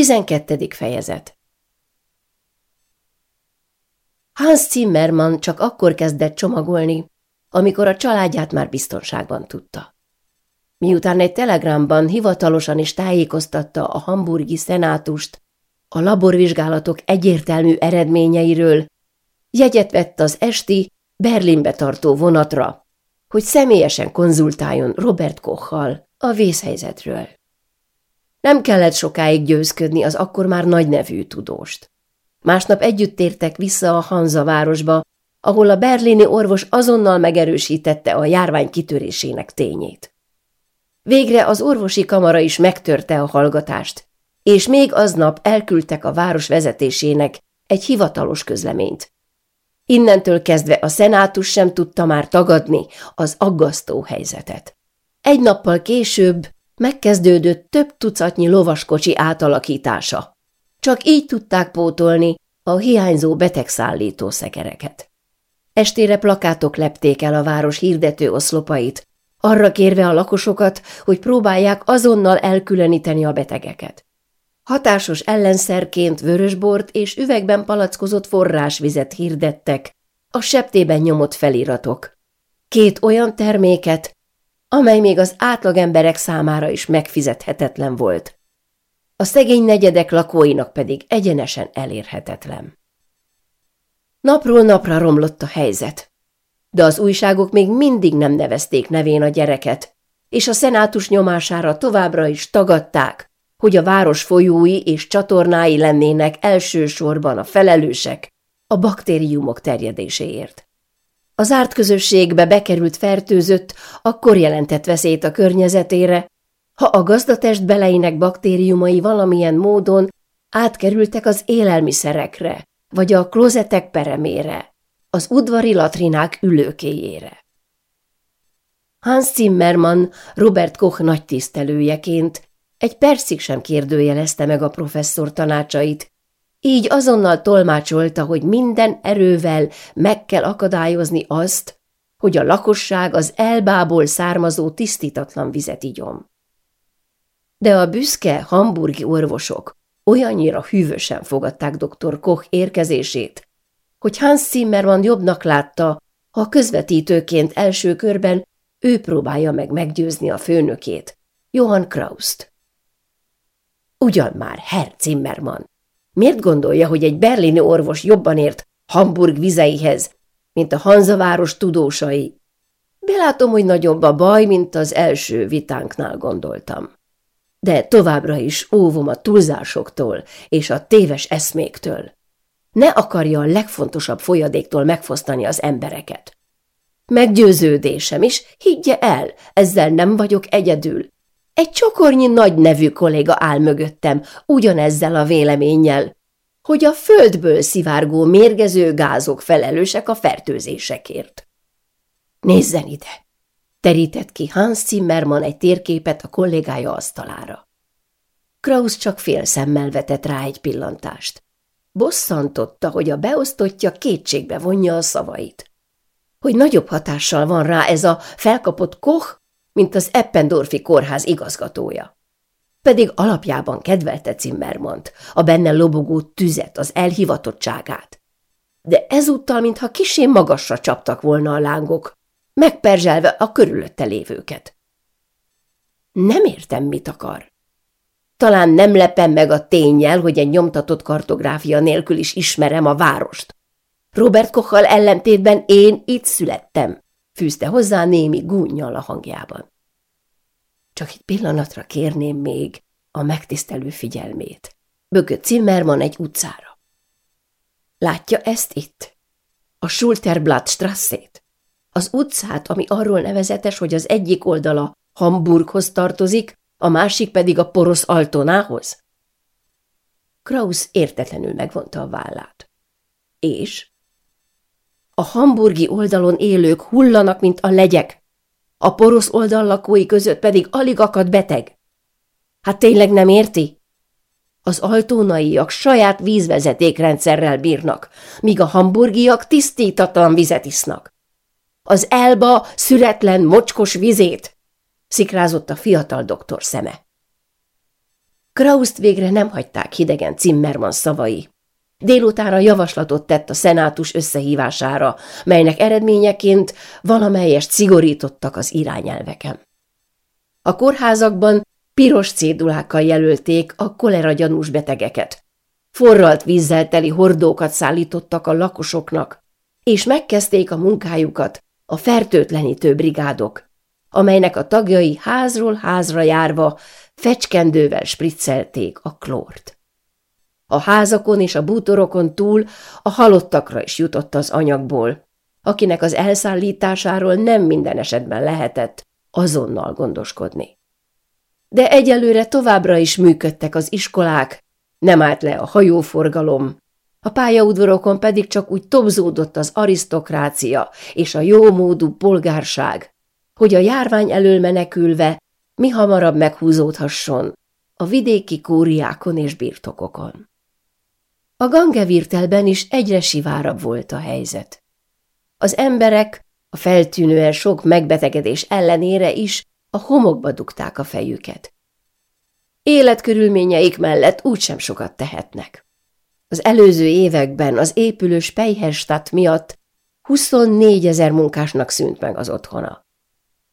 12. fejezet Hans Zimmermann csak akkor kezdett csomagolni, amikor a családját már biztonságban tudta. Miután egy telegramban hivatalosan is tájékoztatta a hamburgi szenátust a laborvizsgálatok egyértelmű eredményeiről, jegyet vett az esti Berlinbe tartó vonatra, hogy személyesen konzultáljon Robert Kochal a vészhelyzetről. Nem kellett sokáig győzködni az akkor már nagy nevű tudóst. Másnap együtt tértek vissza a Hanza városba, ahol a berlini orvos azonnal megerősítette a járvány kitörésének tényét. Végre az orvosi kamara is megtörte a hallgatást, és még aznap elküldtek a város vezetésének egy hivatalos közleményt. Innentől kezdve a szenátus sem tudta már tagadni az aggasztó helyzetet. Egy nappal később megkezdődött több tucatnyi lovaskocsi átalakítása. Csak így tudták pótolni a hiányzó betegszállító szekereket. Estére plakátok lepték el a város hirdető oszlopait, arra kérve a lakosokat, hogy próbálják azonnal elkülöníteni a betegeket. Hatásos ellenszerként vörösbort és üvegben palackozott forrásvizet hirdettek, a septében nyomott feliratok. Két olyan terméket, amely még az átlagemberek számára is megfizethetetlen volt. A szegény negyedek lakóinak pedig egyenesen elérhetetlen. Napról napra romlott a helyzet, de az újságok még mindig nem nevezték nevén a gyereket, és a szenátus nyomására továbbra is tagadták, hogy a város folyói és csatornái lennének elsősorban a felelősek a baktériumok terjedéséért. Az árt közösségbe bekerült fertőzött akkor jelentett veszélyt a környezetére, ha a gazdatest beleinek baktériumai valamilyen módon átkerültek az élelmiszerekre, vagy a klozetek peremére, az udvari latrinák ülőkéjére. Hans Zimmermann, Robert Koch nagy tisztelőjeként egy percig sem kérdőjelezte meg a professzor tanácsait, így azonnal tolmácsolta, hogy minden erővel meg kell akadályozni azt, hogy a lakosság az elbából származó tisztítatlan vizet igyom. De a büszke hamburgi orvosok olyannyira hűvösen fogadták dr. Koch érkezését, hogy Hans Zimmermann jobbnak látta, ha közvetítőként első körben ő próbálja meg meggyőzni a főnökét, Johann Kraust. Ugyan már, Herr Zimmermann, Miért gondolja, hogy egy berlini orvos jobban ért Hamburg vizeihez, mint a Hanzaváros tudósai? Belátom, hogy nagyobb a baj, mint az első vitánknál gondoltam. De továbbra is óvom a túlzásoktól és a téves eszméktől. Ne akarja a legfontosabb folyadéktól megfosztani az embereket. Meggyőződésem is, higgye el, ezzel nem vagyok egyedül. Egy csokornyi nagy nevű kolléga áll mögöttem, ugyanezzel a véleménnyel, hogy a földből szivárgó mérgező gázok felelősek a fertőzésekért. Nézzen ide! Terített ki Hans Zimmermann egy térképet a kollégája asztalára. Kraus csak fél szemmel vetett rá egy pillantást. Bosszantotta, hogy a beosztottja kétségbe vonja a szavait. Hogy nagyobb hatással van rá ez a felkapott Koch, mint az Eppendorfi kórház igazgatója. Pedig alapjában kedvelte Zimmermont, a benne lobogó tüzet, az elhivatottságát. De ezúttal, mintha kisé magasra csaptak volna a lángok, megperzselve a körülötte lévőket. Nem értem, mit akar. Talán nem lepem meg a tényel, hogy egy nyomtatott kartográfia nélkül is ismerem a várost. Robert Kochal ellentétben én itt születtem fűzte hozzá némi gúnyjal a hangjában. Csak egy pillanatra kérném még a megtisztelő figyelmét. Bökött Zimmermann egy utcára. Látja ezt itt? A Schulterblatt strasszét? Az utcát, ami arról nevezetes, hogy az egyik oldala Hamburghoz tartozik, a másik pedig a porosz Altonához? Kraus értetlenül megvonta a vállát. És? A hamburgi oldalon élők hullanak, mint a legyek, a porosz oldal lakói között pedig alig akad beteg. Hát tényleg nem érti? Az altónaiak saját vízvezetékrendszerrel bírnak, míg a hamburgiak tisztítatlan vizet isznak. Az elba szüretlen, mocskos vizét, szikrázott a fiatal doktor szeme. Krauszt végre nem hagyták hidegen Zimmermann szavai. Délutára javaslatot tett a szenátus összehívására, melynek eredményeként valamelyest szigorítottak az irányelveken. A kórházakban piros cédulákkal jelölték a kolera gyanús betegeket. Forralt vízzel teli hordókat szállítottak a lakosoknak, és megkezdték a munkájukat a fertőtlenítő brigádok, amelynek a tagjai házról házra járva fecskendővel spriccelték a klórt. A házakon és a bútorokon túl a halottakra is jutott az anyagból, akinek az elszállításáról nem minden esetben lehetett azonnal gondoskodni. De egyelőre továbbra is működtek az iskolák, nem állt le a hajóforgalom, a pályaudvarokon pedig csak úgy tobzódott az arisztokrácia és a jómódú polgárság, hogy a járvány elől menekülve mi hamarabb meghúzódhasson a vidéki kúriákon és birtokokon. A gangevirtelben is egyre sivárabb volt a helyzet. Az emberek a feltűnően sok megbetegedés ellenére is a homokba dugták a fejüket. Életkörülményeik mellett úgysem sokat tehetnek. Az előző években az épülő Speyherstadt miatt 24 ezer munkásnak szűnt meg az otthona.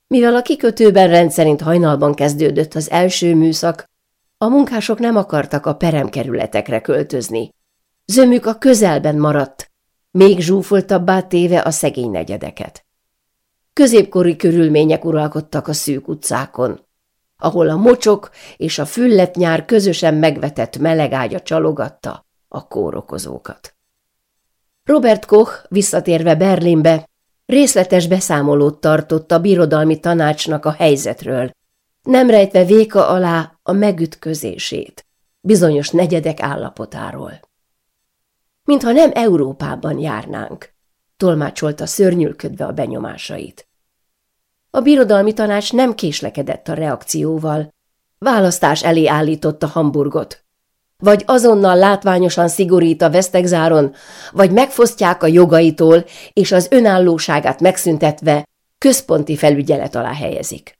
Mivel a kikötőben rendszerint hajnalban kezdődött az első műszak, a munkások nem akartak a peremkerületekre költözni. Zömük a közelben maradt, még zsúfoltabbá téve a szegény negyedeket. Középkori körülmények uralkodtak a szűk utcákon, ahol a mocsok és a füllet nyár közösen megvetett melegágya csalogatta a kórokozókat. Robert Koch visszatérve Berlinbe részletes beszámolót tartott a birodalmi tanácsnak a helyzetről, nem rejtve véka alá a megütközését, bizonyos negyedek állapotáról. Mintha nem Európában járnánk, tolmácsolta szörnyülködve a benyomásait. A birodalmi tanács nem késlekedett a reakcióval, választás elé állította Hamburgot, vagy azonnal látványosan szigorít a vesztegzáron, vagy megfosztják a jogaitól, és az önállóságát megszüntetve központi felügyelet alá helyezik.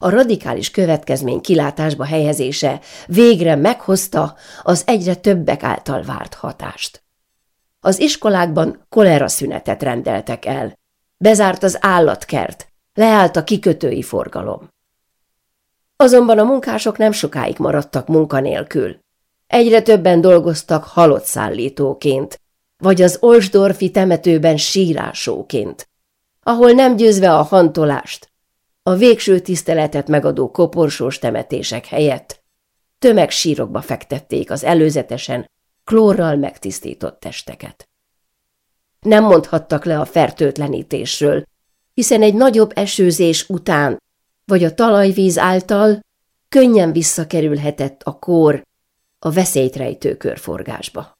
A radikális következmény kilátásba helyezése végre meghozta az egyre többek által várt hatást. Az iskolákban kolera szünetet rendeltek el, bezárt az állatkert, leállt a kikötői forgalom. Azonban a munkások nem sokáig maradtak munkanélkül. Egyre többen dolgoztak halott szállítóként, vagy az Olsdorfi temetőben sírásóként, ahol nem győzve a hantolást, a végső tiszteletet megadó koporsós temetések helyett tömegsírokba fektették az előzetesen klórral megtisztított testeket. Nem mondhattak le a fertőtlenítésről, hiszen egy nagyobb esőzés után, vagy a talajvíz által könnyen visszakerülhetett a kór a veszélyt rejtő körforgásba.